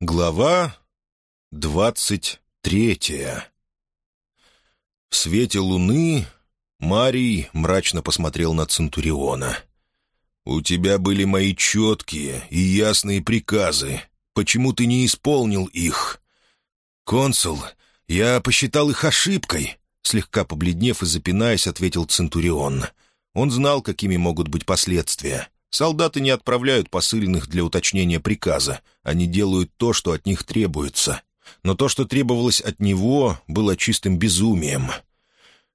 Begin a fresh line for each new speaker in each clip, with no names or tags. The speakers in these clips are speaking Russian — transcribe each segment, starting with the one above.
Глава двадцать третья В свете луны Марий мрачно посмотрел на Центуриона. «У тебя были мои четкие и ясные приказы. Почему ты не исполнил их?» «Консул, я посчитал их ошибкой», — слегка побледнев и запинаясь, ответил Центурион. Он знал, какими могут быть последствия. Солдаты не отправляют посыльных для уточнения приказа. Они делают то, что от них требуется. Но то, что требовалось от него, было чистым безумием.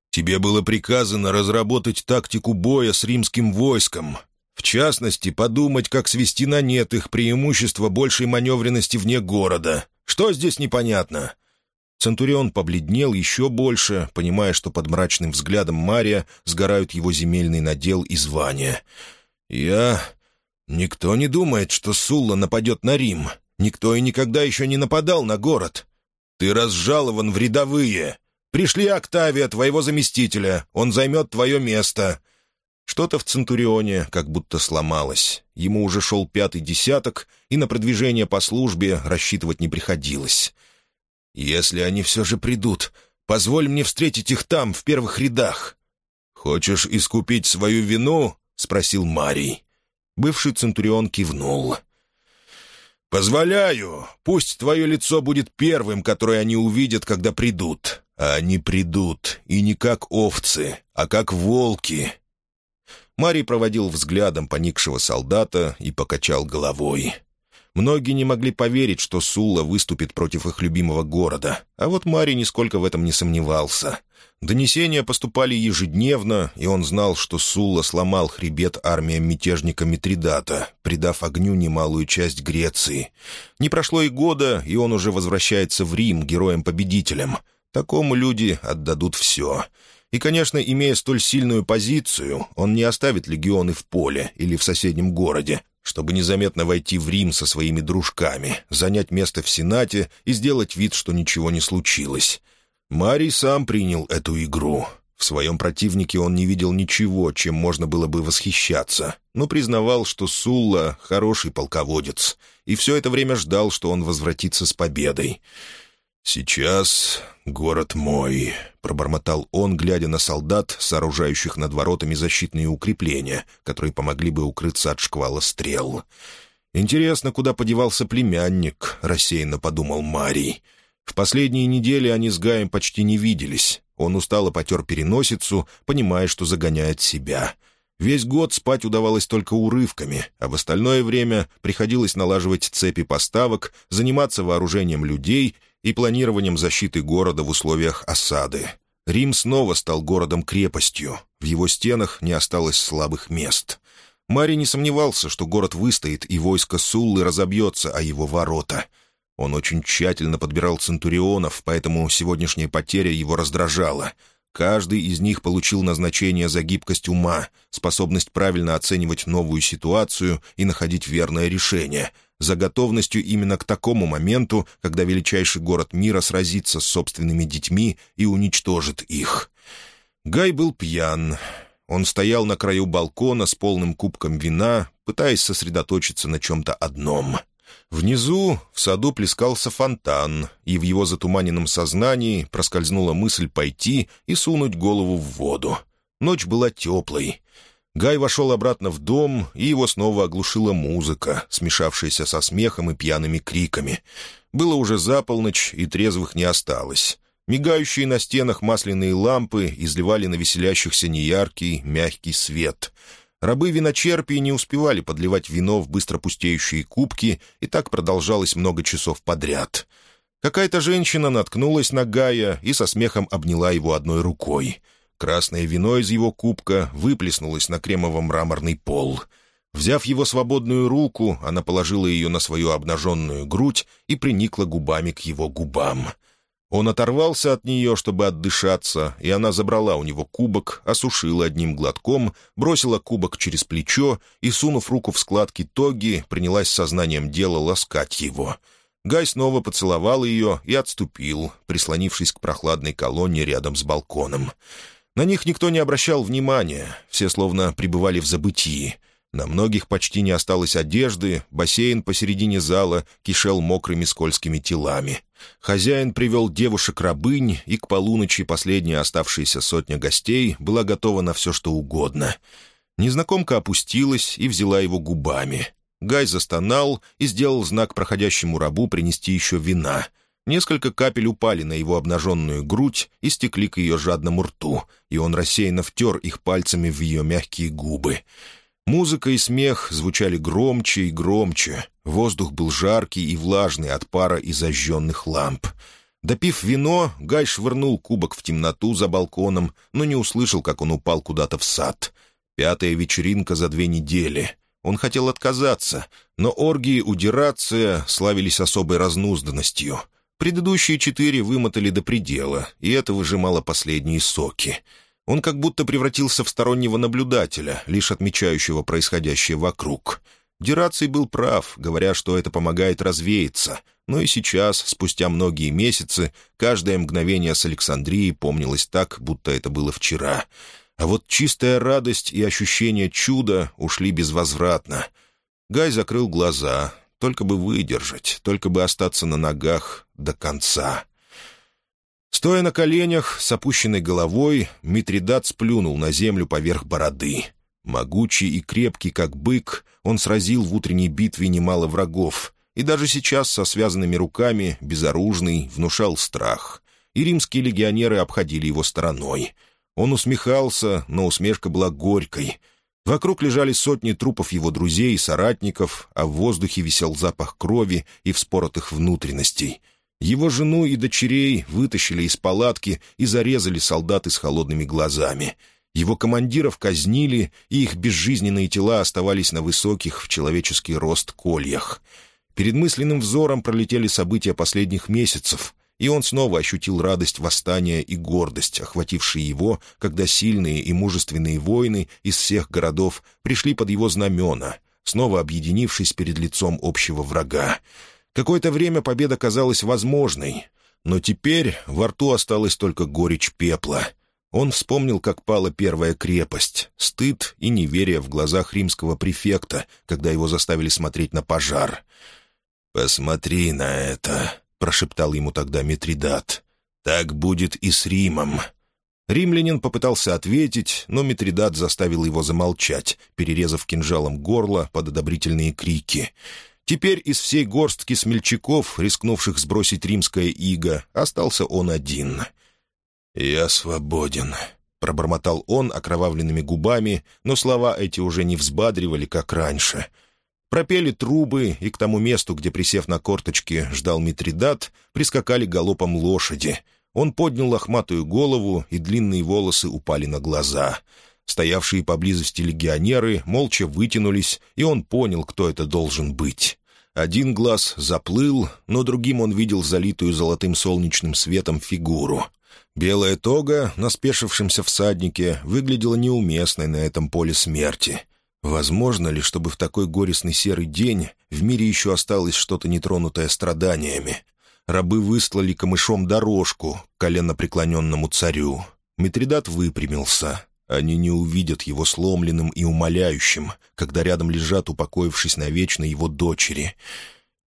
«Тебе было приказано разработать тактику боя с римским войском. В частности, подумать, как свести на нет их преимущество большей маневренности вне города. Что здесь непонятно?» Центурион побледнел еще больше, понимая, что под мрачным взглядом Мария сгорают его земельный надел и звания — «Я... Никто не думает, что Сулла нападет на Рим. Никто и никогда еще не нападал на город. Ты разжалован в рядовые. Пришли Октавия, твоего заместителя. Он займет твое место». Что-то в Центурионе как будто сломалось. Ему уже шел пятый десяток, и на продвижение по службе рассчитывать не приходилось. «Если они все же придут, позволь мне встретить их там, в первых рядах. Хочешь искупить свою вину? — спросил Марий. Бывший Центурион кивнул. «Позволяю. Пусть твое лицо будет первым, которое они увидят, когда придут. А они придут, и не как овцы, а как волки». Марий проводил взглядом поникшего солдата и покачал головой. Многие не могли поверить, что Сула выступит против их любимого города, а вот Марий нисколько в этом не сомневался — Донесения поступали ежедневно, и он знал, что Сулла сломал хребет армиям мятежника Митридата, придав огню немалую часть Греции. Не прошло и года, и он уже возвращается в Рим героем-победителем. Такому люди отдадут все. И, конечно, имея столь сильную позицию, он не оставит легионы в поле или в соседнем городе, чтобы незаметно войти в Рим со своими дружками, занять место в Сенате и сделать вид, что ничего не случилось. Марий сам принял эту игру. В своем противнике он не видел ничего, чем можно было бы восхищаться, но признавал, что Сулла — хороший полководец, и все это время ждал, что он возвратится с победой. «Сейчас город мой», — пробормотал он, глядя на солдат, сооружающих над воротами защитные укрепления, которые помогли бы укрыться от шквала стрел. «Интересно, куда подевался племянник», — рассеянно подумал Марий. В последние недели они с Гаем почти не виделись. Он устало потер переносицу, понимая, что загоняет себя. Весь год спать удавалось только урывками, а в остальное время приходилось налаживать цепи поставок, заниматься вооружением людей и планированием защиты города в условиях осады. Рим снова стал городом-крепостью. В его стенах не осталось слабых мест. Мари не сомневался, что город выстоит, и войско Суллы разобьется о его ворота — он очень тщательно подбирал центурионов, поэтому сегодняшняя потеря его раздражала. Каждый из них получил назначение за гибкость ума, способность правильно оценивать новую ситуацию и находить верное решение, за готовностью именно к такому моменту, когда величайший город мира сразится с собственными детьми и уничтожит их. Гай был пьян. Он стоял на краю балкона с полным кубком вина, пытаясь сосредоточиться на чем-то одном — Внизу в саду плескался фонтан, и в его затуманенном сознании проскользнула мысль пойти и сунуть голову в воду. Ночь была теплой. Гай вошел обратно в дом, и его снова оглушила музыка, смешавшаяся со смехом и пьяными криками. Было уже за полночь, и трезвых не осталось. Мигающие на стенах масляные лампы изливали на веселящихся неяркий, мягкий свет — Рабы виночерпии не успевали подливать вино в быстро пустеющие кубки, и так продолжалось много часов подряд. Какая-то женщина наткнулась на Гая и со смехом обняла его одной рукой. Красное вино из его кубка выплеснулось на кремово-мраморный пол. Взяв его свободную руку, она положила ее на свою обнаженную грудь и приникла губами к его губам — он оторвался от нее, чтобы отдышаться, и она забрала у него кубок, осушила одним глотком, бросила кубок через плечо и, сунув руку в складки тоги, принялась сознанием дела ласкать его. Гай снова поцеловал ее и отступил, прислонившись к прохладной колонне рядом с балконом. На них никто не обращал внимания, все словно пребывали в забытии. На многих почти не осталось одежды, бассейн посередине зала кишел мокрыми скользкими телами. Хозяин привел девушек-рабынь, и к полуночи последняя оставшаяся сотня гостей была готова на все, что угодно. Незнакомка опустилась и взяла его губами. Гай застонал и сделал знак проходящему рабу принести еще вина. Несколько капель упали на его обнаженную грудь и стекли к ее жадному рту, и он рассеянно втер их пальцами в ее мягкие губы. Музыка и смех звучали громче и громче. Воздух был жаркий и влажный от пара и зажженных ламп. Допив вино, Гай швырнул кубок в темноту за балконом, но не услышал, как он упал куда-то в сад. Пятая вечеринка за две недели. Он хотел отказаться, но оргии удирация славились особой разнузданностью. Предыдущие четыре вымотали до предела, и это выжимало последние соки — он как будто превратился в стороннего наблюдателя, лишь отмечающего происходящее вокруг. Дераций был прав, говоря, что это помогает развеяться, но и сейчас, спустя многие месяцы, каждое мгновение с Александрией помнилось так, будто это было вчера. А вот чистая радость и ощущение чуда ушли безвозвратно. Гай закрыл глаза, только бы выдержать, только бы остаться на ногах до конца. Стоя на коленях, с опущенной головой, Митридат сплюнул на землю поверх бороды. Могучий и крепкий, как бык, он сразил в утренней битве немало врагов, и даже сейчас со связанными руками, безоружный, внушал страх. И римские легионеры обходили его стороной. Он усмехался, но усмешка была горькой. Вокруг лежали сотни трупов его друзей и соратников, а в воздухе висел запах крови и вспоротых внутренностей — его жену и дочерей вытащили из палатки и зарезали солдаты с холодными глазами. Его командиров казнили, и их безжизненные тела оставались на высоких в человеческий рост кольях. Перед мысленным взором пролетели события последних месяцев, и он снова ощутил радость восстания и гордость, охватившие его, когда сильные и мужественные воины из всех городов пришли под его знамена, снова объединившись перед лицом общего врага. Какое-то время победа казалась возможной, но теперь во рту осталась только горечь пепла. Он вспомнил, как пала первая крепость, стыд и неверие в глазах римского префекта, когда его заставили смотреть на пожар. «Посмотри на это», — прошептал ему тогда Митридат. «Так будет и с Римом». Римлянин попытался ответить, но Митридат заставил его замолчать, перерезав кинжалом горло под одобрительные крики — Теперь из всей горстки смельчаков, рискнувших сбросить римское иго, остался он один. «Я свободен», — пробормотал он окровавленными губами, но слова эти уже не взбадривали, как раньше. Пропели трубы, и к тому месту, где, присев на корточки, ждал Митридат, прискакали галопом лошади. Он поднял лохматую голову, и длинные волосы упали на глаза — Стоявшие поблизости легионеры молча вытянулись, и он понял, кто это должен быть. Один глаз заплыл, но другим он видел залитую золотым солнечным светом фигуру. Белая тога на спешившемся всаднике выглядела неуместной на этом поле смерти. Возможно ли, чтобы в такой горестный серый день в мире еще осталось что-то нетронутое страданиями? Рабы выслали камышом дорожку к коленно преклоненному царю. Митридат выпрямился. Они не увидят его сломленным и умоляющим, когда рядом лежат, упокоившись навечно, его дочери.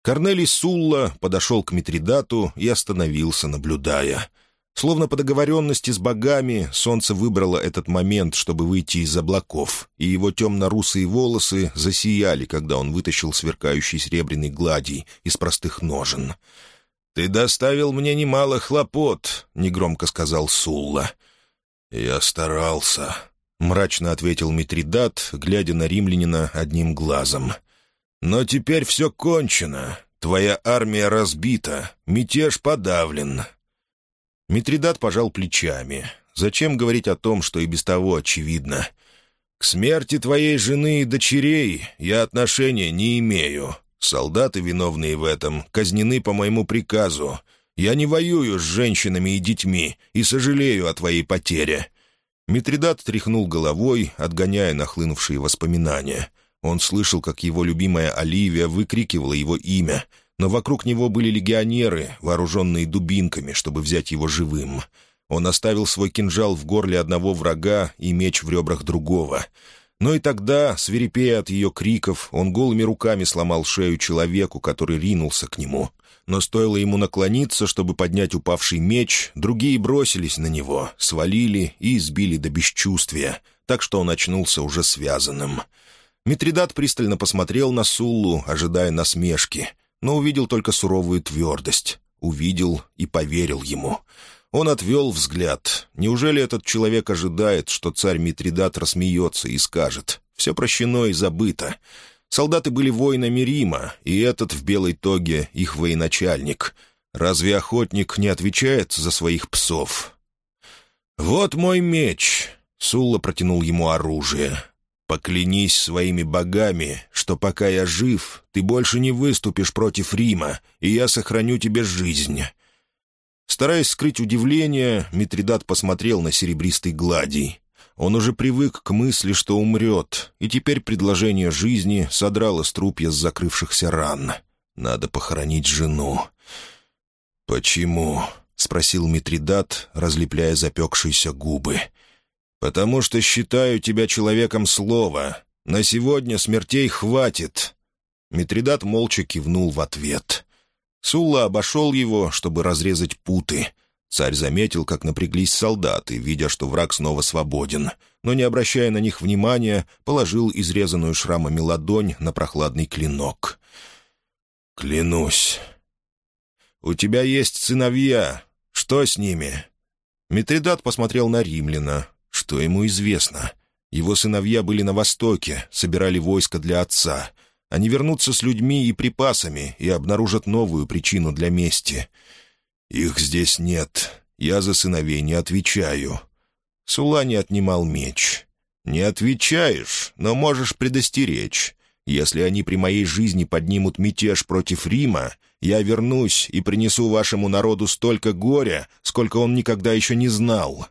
Корнелий Сулла подошел к Митридату и остановился, наблюдая. Словно по договоренности с богами, солнце выбрало этот момент, чтобы выйти из облаков, и его темно-русые волосы засияли, когда он вытащил сверкающий серебряный гладий из простых ножен. «Ты доставил мне немало хлопот», — негромко сказал Сулла. «Я старался», — мрачно ответил Митридат, глядя на римлянина одним глазом. «Но теперь все кончено. Твоя армия разбита, мятеж подавлен». Митридат пожал плечами. «Зачем говорить о том, что и без того очевидно? К смерти твоей жены и дочерей я отношения не имею. Солдаты, виновные в этом, казнены по моему приказу. Я не воюю с женщинами и детьми и сожалею о твоей потере». Митридат тряхнул головой, отгоняя нахлынувшие воспоминания. Он слышал, как его любимая Оливия выкрикивала его имя, но вокруг него были легионеры, вооруженные дубинками, чтобы взять его живым. Он оставил свой кинжал в горле одного врага и меч в ребрах другого. Но и тогда, свирепея от ее криков, он голыми руками сломал шею человеку, который ринулся к нему. Но стоило ему наклониться, чтобы поднять упавший меч, другие бросились на него, свалили и избили до бесчувствия, так что он очнулся уже связанным. Митридат пристально посмотрел на Суллу, ожидая насмешки, но увидел только суровую твердость. Увидел и поверил ему — он отвел взгляд. Неужели этот человек ожидает, что царь Митридат рассмеется и скажет «все прощено и забыто»? Солдаты были воинами Рима, и этот в белой тоге их военачальник. Разве охотник не отвечает за своих псов? «Вот мой меч!» — Сулла протянул ему оружие. «Поклянись своими богами, что пока я жив, ты больше не выступишь против Рима, и я сохраню тебе жизнь. Стараясь скрыть удивление, Митридат посмотрел на серебристый гладий. Он уже привык к мысли, что умрет, и теперь предложение жизни содрало с трупья с закрывшихся ран. Надо похоронить жену. «Почему?» — спросил Митридат, разлепляя запекшиеся губы. «Потому что считаю тебя человеком слова. На сегодня смертей хватит». Митридат молча кивнул в ответ. Сулла обошел его, чтобы разрезать путы. Царь заметил, как напряглись солдаты, видя, что враг снова свободен, но, не обращая на них внимания, положил изрезанную шрамами ладонь на прохладный клинок. «Клянусь. У тебя есть сыновья. Что с ними?» Митридат посмотрел на римляна. Что ему известно? Его сыновья были на востоке, собирали войско для отца — они вернутся с людьми и припасами и обнаружат новую причину для мести. Их здесь нет. Я за сыновей не отвечаю. Сула не отнимал меч. «Не отвечаешь, но можешь предостеречь. Если они при моей жизни поднимут мятеж против Рима, я вернусь и принесу вашему народу столько горя, сколько он никогда еще не знал».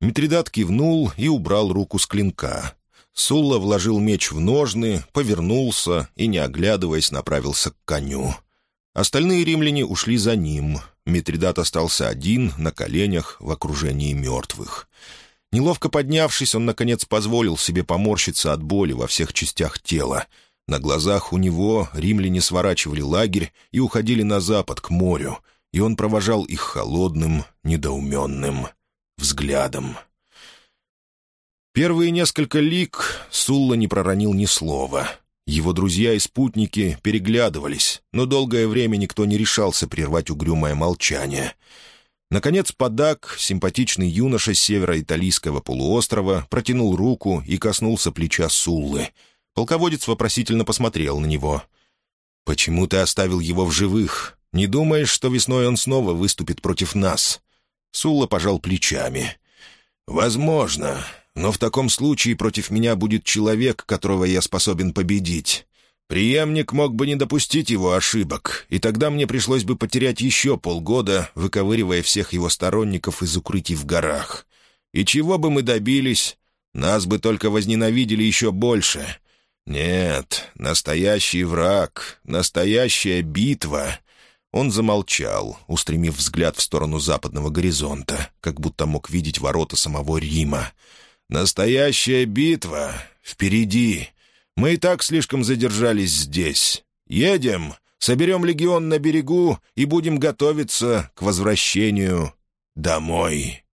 Митридат кивнул и убрал руку с клинка. Сулла вложил меч в ножны, повернулся и, не оглядываясь, направился к коню. Остальные римляне ушли за ним. Митридат остался один, на коленях, в окружении мертвых. Неловко поднявшись, он, наконец, позволил себе поморщиться от боли во всех частях тела. На глазах у него римляне сворачивали лагерь и уходили на запад, к морю, и он провожал их холодным, недоуменным взглядом. Первые несколько лик Сулла не проронил ни слова. Его друзья и спутники переглядывались, но долгое время никто не решался прервать угрюмое молчание. Наконец Падак, симпатичный юноша с северо-италийского полуострова, протянул руку и коснулся плеча Суллы. Полководец вопросительно посмотрел на него. «Почему ты оставил его в живых? Не думаешь, что весной он снова выступит против нас?» Сулла пожал плечами. «Возможно но в таком случае против меня будет человек, которого я способен победить. Приемник мог бы не допустить его ошибок, и тогда мне пришлось бы потерять еще полгода, выковыривая всех его сторонников из укрытий в горах. И чего бы мы добились? Нас бы только возненавидели еще больше. Нет, настоящий враг, настоящая битва. Он замолчал, устремив взгляд в сторону западного горизонта, как будто мог видеть ворота самого Рима. Настоящая битва впереди. Мы и так слишком задержались здесь. Едем, соберем легион на берегу и будем готовиться к возвращению домой».